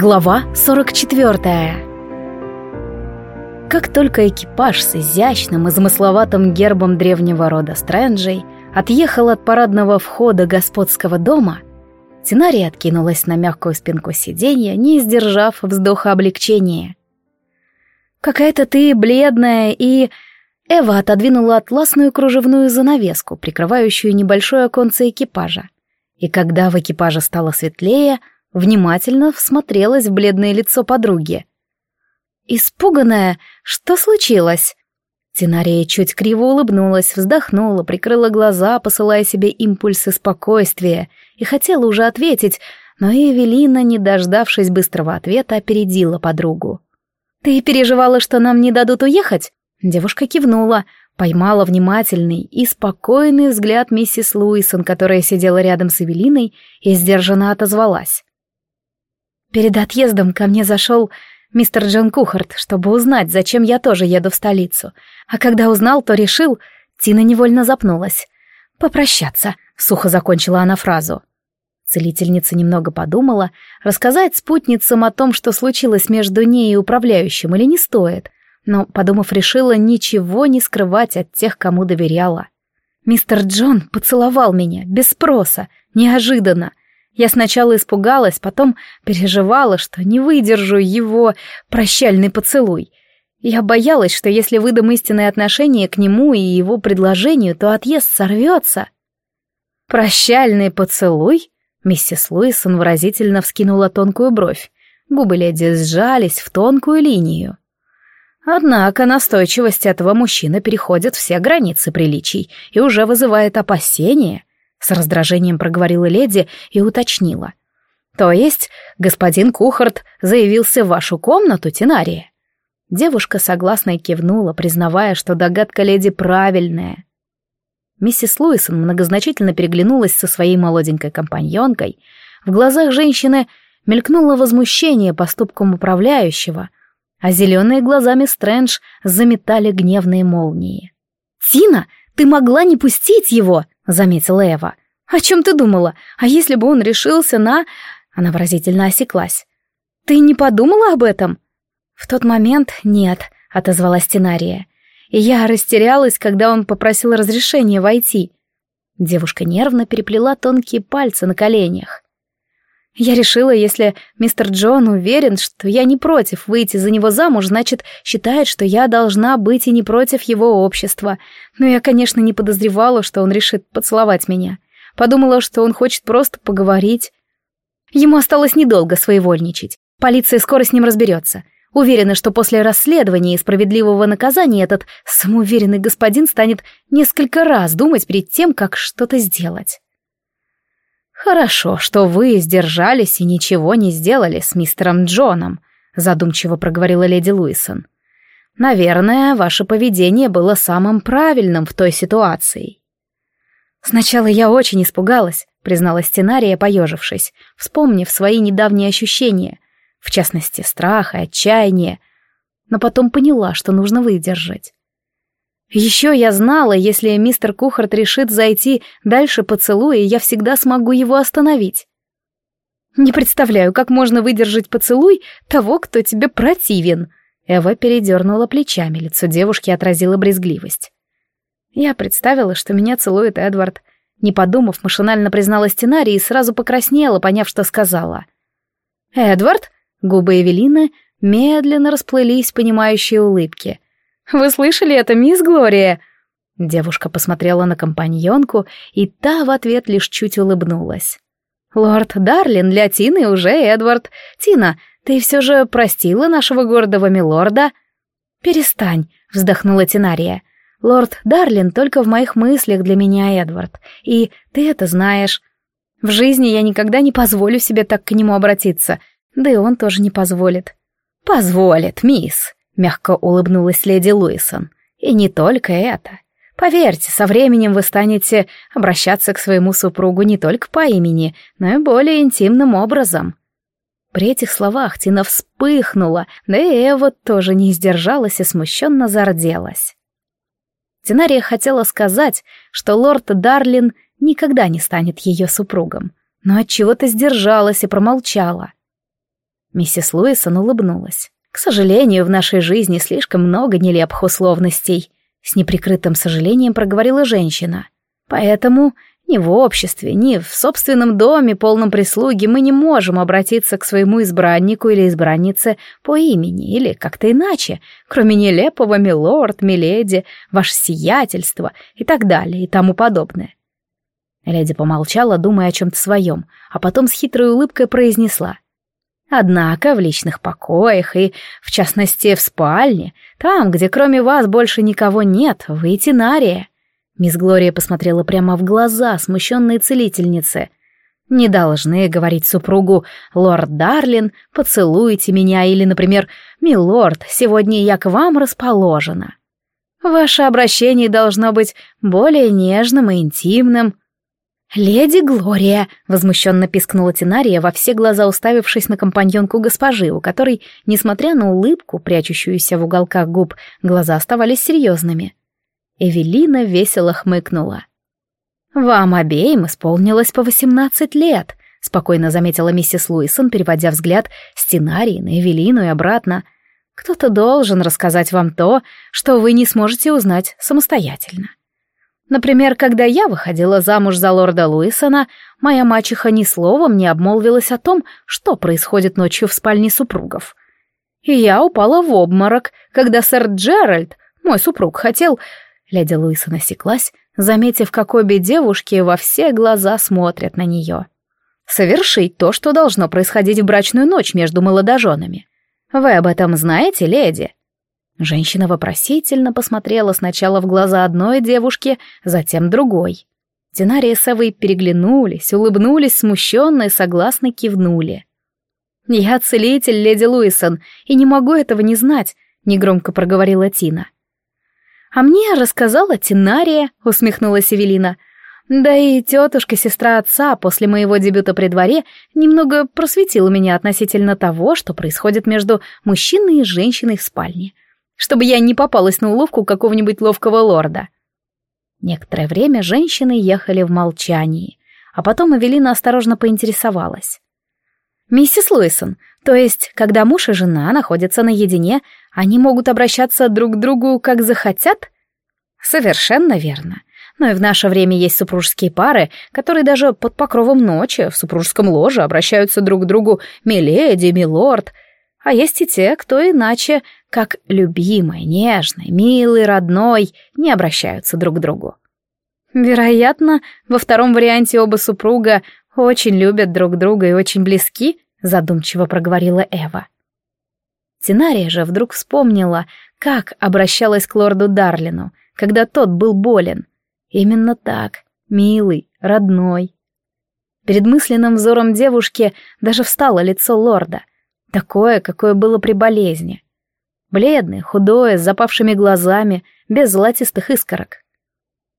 Глава 44 Как только экипаж с изящным и замысловатым гербом древнего рода Стрэнджей отъехал от парадного входа господского дома, Тинария откинулась на мягкую спинку сиденья, не сдержав вздоха облегчения. «Какая-то ты бледная и...» Эва отодвинула атласную кружевную занавеску, прикрывающую небольшое оконце экипажа. И когда в экипаже стало светлее, внимательно всмотрелась в бледное лицо подруги. Испуганная, что случилось? Тинария чуть криво улыбнулась, вздохнула, прикрыла глаза, посылая себе импульсы спокойствия, и хотела уже ответить, но Эвелина, не дождавшись быстрого ответа, опередила подругу. «Ты переживала, что нам не дадут уехать?» Девушка кивнула, поймала внимательный и спокойный взгляд миссис Луисон, которая сидела рядом с Эвелиной, и сдержанно отозвалась. Перед отъездом ко мне зашел мистер Джон Кухарт, чтобы узнать, зачем я тоже еду в столицу. А когда узнал, то решил... Тина невольно запнулась. «Попрощаться», — сухо закончила она фразу. Целительница немного подумала, рассказать спутницам о том, что случилось между ней и управляющим, или не стоит, но, подумав, решила ничего не скрывать от тех, кому доверяла. Мистер Джон поцеловал меня, без спроса, неожиданно, я сначала испугалась, потом переживала, что не выдержу его прощальный поцелуй. Я боялась, что если выдам истинное отношение к нему и его предложению, то отъезд сорвется. «Прощальный поцелуй?» Миссис Луисон выразительно вскинула тонкую бровь. Губы леди сжались в тонкую линию. Однако настойчивость этого мужчины переходит все границы приличий и уже вызывает опасения. С раздражением проговорила леди и уточнила. «То есть господин Кухарт заявился в вашу комнату, Тинария?» Девушка согласно кивнула, признавая, что догадка леди правильная. Миссис Луисон многозначительно переглянулась со своей молоденькой компаньонкой. В глазах женщины мелькнуло возмущение поступком управляющего, а зеленые глазами Стрэндж заметали гневные молнии. «Тина, ты могла не пустить его!» Заметила Эва. «О чем ты думала? А если бы он решился на...» Она выразительно осеклась. «Ты не подумала об этом?» «В тот момент нет», — отозвалась Тенария. «И я растерялась, когда он попросил разрешения войти». Девушка нервно переплела тонкие пальцы на коленях. Я решила, если мистер Джон уверен, что я не против выйти за него замуж, значит, считает, что я должна быть и не против его общества. Но я, конечно, не подозревала, что он решит поцеловать меня. Подумала, что он хочет просто поговорить. Ему осталось недолго своевольничать. Полиция скоро с ним разберется. Уверена, что после расследования и справедливого наказания этот самоуверенный господин станет несколько раз думать перед тем, как что-то сделать. «Хорошо, что вы сдержались и ничего не сделали с мистером Джоном», задумчиво проговорила леди Луисон. «Наверное, ваше поведение было самым правильным в той ситуации». «Сначала я очень испугалась», — призналась Тенария, поежившись, вспомнив свои недавние ощущения, в частности, страх и отчаяние, но потом поняла, что нужно выдержать. Еще я знала, если мистер Кухарт решит зайти дальше поцелуя, я всегда смогу его остановить. Не представляю, как можно выдержать поцелуй того, кто тебе противен. Эва передернула плечами, лицо девушки отразило брезгливость. Я представила, что меня целует Эдвард. Не подумав, машинально призналась Тенари и сразу покраснела, поняв, что сказала. «Эдвард?» Губы Эвелины медленно расплылись в понимающей улыбке — вы слышали это, мисс Глория?» Девушка посмотрела на компаньонку, и та в ответ лишь чуть улыбнулась. «Лорд Дарлин для Тины уже Эдвард. Тина, ты все же простила нашего гордого милорда?» «Перестань», — вздохнула Тинария. «Лорд Дарлин только в моих мыслях для меня Эдвард, и ты это знаешь. В жизни я никогда не позволю себе так к нему обратиться, да и он тоже не позволит». «Позволит, мисс», мягко улыбнулась леди Луисон. И не только это. Поверьте, со временем вы станете обращаться к своему супругу не только по имени, но и более интимным образом. При этих словах Тина вспыхнула, да и Эва тоже не сдержалась и смущенно зарделась. Тинария хотела сказать, что лорд Дарлин никогда не станет ее супругом, но от чего то сдержалась и промолчала. Миссис Луисон улыбнулась. К сожалению, в нашей жизни слишком много нелепых условностей. С неприкрытым сожалением проговорила женщина. Поэтому ни в обществе, ни в собственном доме, полном прислуги, мы не можем обратиться к своему избраннику или избраннице по имени или как-то иначе, кроме нелепого «милорд», «миледи», «ваше сиятельство» и так далее и тому подобное. Леди помолчала, думая о чем-то своем, а потом с хитрой улыбкой произнесла. «Однако в личных покоях и, в частности, в спальне, там, где кроме вас больше никого нет, вы тенария». Мисс Глория посмотрела прямо в глаза смущенной целительницы. «Не должны говорить супругу «Лорд Дарлин, поцелуйте меня» или, например, «Милорд, сегодня я к вам расположена». Ваше обращение должно быть более нежным и интимным». «Леди Глория!» — возмущенно пискнула Тинария, во все глаза уставившись на компаньонку госпожи, у которой, несмотря на улыбку, прячущуюся в уголках губ, глаза оставались серьезными. Эвелина весело хмыкнула. «Вам обеим исполнилось по восемнадцать лет», — спокойно заметила миссис Луисон, переводя взгляд с Тинарии на Эвелину и обратно. «Кто-то должен рассказать вам то, что вы не сможете узнать самостоятельно. Например, когда я выходила замуж за лорда Луисона, моя мачеха ни словом не обмолвилась о том, что происходит ночью в спальне супругов. И я упала в обморок, когда сэр Джеральд, мой супруг, хотел Леди Луиса насеклась, заметив, как обе девушки во все глаза смотрят на нее. «Совершить то, что должно происходить в брачную ночь между молодоженами. Вы об этом знаете, леди?» Женщина вопросительно посмотрела сначала в глаза одной девушки, затем другой. Динария с Эвой переглянулись, улыбнулись, смущенно и согласно кивнули. «Я целитель, леди Луисон, и не могу этого не знать», — негромко проговорила Тина. «А мне рассказала Тинария», — усмехнулась Эвелина. «Да и тетушка-сестра отца после моего дебюта при дворе немного просветила меня относительно того, что происходит между мужчиной и женщиной в спальне, чтобы я не попалась на уловку какого-нибудь ловкого лорда». Некоторое время женщины ехали в молчании, а потом Эвелина осторожно поинтересовалась. «Миссис Луисон, то есть, когда муж и жена находятся наедине, они могут обращаться друг к другу, как захотят? Совершенно верно. Но и в наше время есть супружеские пары, которые даже под покровом ночи в супружеском ложе обращаются друг к другу «миледи», «милорд», а есть и те, кто иначе, как любимый, нежный, милый, родной, не обращаются друг к другу. Вероятно, во втором варианте оба супруга очень любят друг друга и очень близки, задумчиво проговорила Эва. Тинария же вдруг вспомнила, как обращалась к лорду Дарлину, когда тот был болен. Именно так, милый, родной. Перед мысленным взором девушки даже встало лицо лорда, такое, какое было при болезни. Бледное, худое, с запавшими глазами, без золотистых искорок.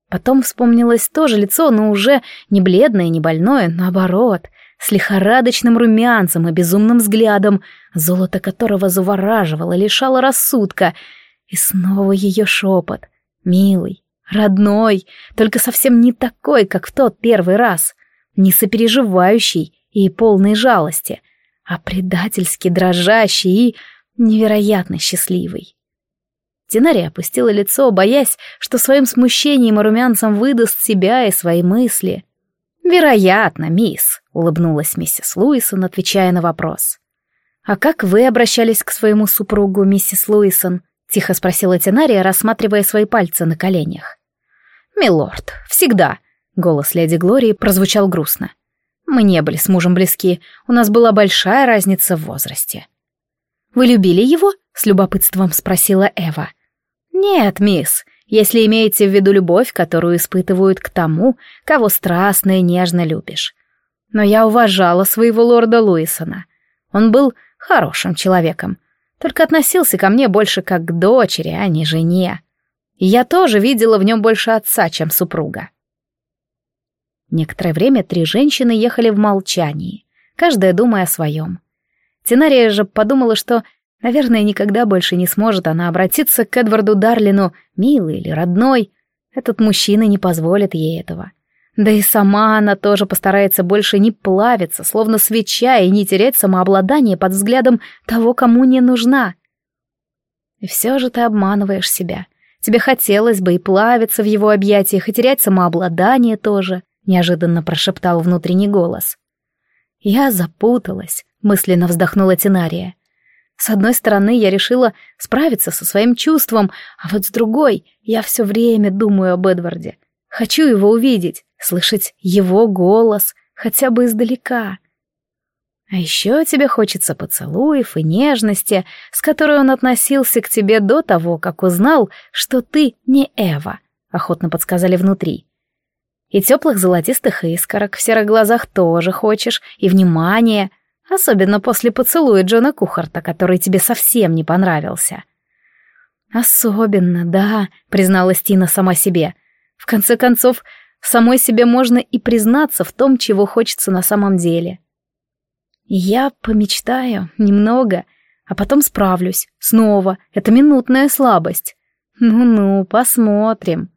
Потом вспомнилось то же лицо, но уже не бледное, не больное, наоборот, с лихорадочным румянцем и безумным взглядом, золото которого завораживало, лишало рассудка. И снова ее шепот. Милый, родной, только совсем не такой, как в тот первый раз. Не сопереживающий и полной жалости, а предательски дрожащий и невероятно счастливый. Тинария опустила лицо, боясь, что своим смущением и румянцем выдаст себя и свои мысли — «Вероятно, мисс», — улыбнулась миссис Луисон, отвечая на вопрос. «А как вы обращались к своему супругу, миссис Луисон?» — тихо спросила Тенария, рассматривая свои пальцы на коленях. «Милорд, всегда», — голос леди Глории прозвучал грустно. «Мы не были с мужем близки, у нас была большая разница в возрасте». «Вы любили его?» — с любопытством спросила Эва. «Нет, мисс, если имеете в виду любовь, которую испытывают к тому, кого страстно и нежно любишь. Но я уважала своего лорда Луисона. Он был хорошим человеком, только относился ко мне больше как к дочери, а не жене. И я тоже видела в нем больше отца, чем супруга. Некоторое время три женщины ехали в молчании, каждая думая о своем. Тинария же подумала, что Наверное, никогда больше не сможет она обратиться к Эдварду Дарлину, милый или родной. Этот мужчина не позволит ей этого. Да и сама она тоже постарается больше не плавиться, словно свеча, и не терять самообладание под взглядом того, кому не нужна. И все же ты обманываешь себя. Тебе хотелось бы и плавиться в его объятиях, и терять самообладание тоже, неожиданно прошептал внутренний голос. Я запуталась, мысленно вздохнула Тинария. С одной стороны, я решила справиться со своим чувством, а вот с другой, я все время думаю об Эдварде. Хочу его увидеть, слышать его голос, хотя бы издалека. А еще тебе хочется поцелуев и нежности, с которой он относился к тебе до того, как узнал, что ты не Эва, охотно подсказали внутри. И теплых золотистых искорок в серых глазах тоже хочешь, и внимания, особенно после поцелуя Джона Кухарта, который тебе совсем не понравился. «Особенно, да», — призналась Тина сама себе. «В конце концов, самой себе можно и признаться в том, чего хочется на самом деле». Я помечтаю немного, а потом справлюсь. Снова. Это минутная слабость. Ну-ну, посмотрим.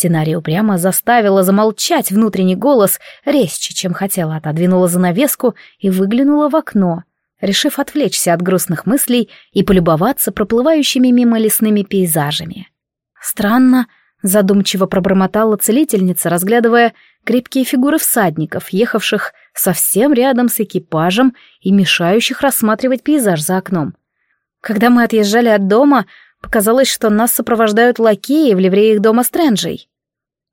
Тинария упрямо заставила замолчать внутренний голос, резче, чем хотела, отодвинула занавеску и выглянула в окно, решив отвлечься от грустных мыслей и полюбоваться проплывающими мимо лесными пейзажами. Странно, задумчиво пробормотала целительница, разглядывая крепкие фигуры всадников, ехавших совсем рядом с экипажем и мешающих рассматривать пейзаж за окном. Когда мы отъезжали от дома, показалось, что нас сопровождают лакеи в ливреях дома Стрэнджей.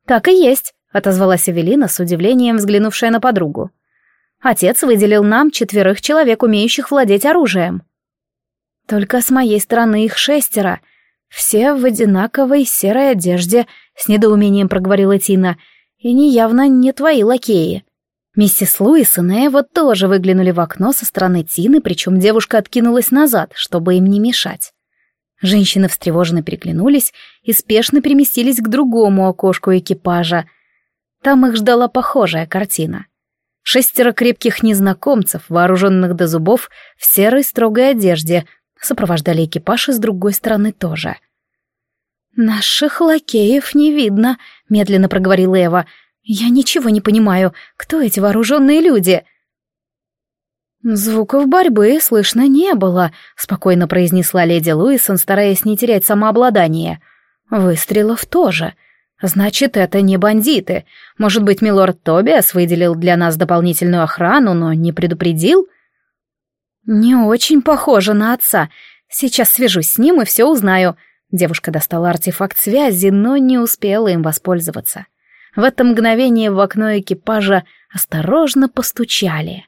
«Так и есть», — отозвалась Эвелина с удивлением, взглянувшая на подругу. «Отец выделил нам четверых человек, умеющих владеть оружием». «Только с моей стороны их шестеро. Все в одинаковой серой одежде», — с недоумением проговорила Тина, — «и не явно не твои лакеи». Миссис Луис и Нева тоже выглянули в окно со стороны Тины, причем девушка откинулась назад, чтобы им не мешать. Женщины встревоженно переглянулись и спешно переместились к другому окошку экипажа. Там их ждала похожая картина. Шестеро крепких незнакомцев, вооруженных до зубов, в серой строгой одежде, сопровождали экипаж и с другой стороны тоже. «Наших лакеев не видно», — медленно проговорила Эва, — «Я ничего не понимаю. Кто эти вооруженные люди?» «Звуков борьбы слышно не было», — спокойно произнесла леди Луисон, стараясь не терять самообладание. «Выстрелов тоже. Значит, это не бандиты. Может быть, милорд Тобиас выделил для нас дополнительную охрану, но не предупредил?» «Не очень похоже на отца. Сейчас свяжусь с ним и все узнаю». Девушка достала артефакт связи, но не успела им воспользоваться. В это мгновение в окно экипажа осторожно постучали.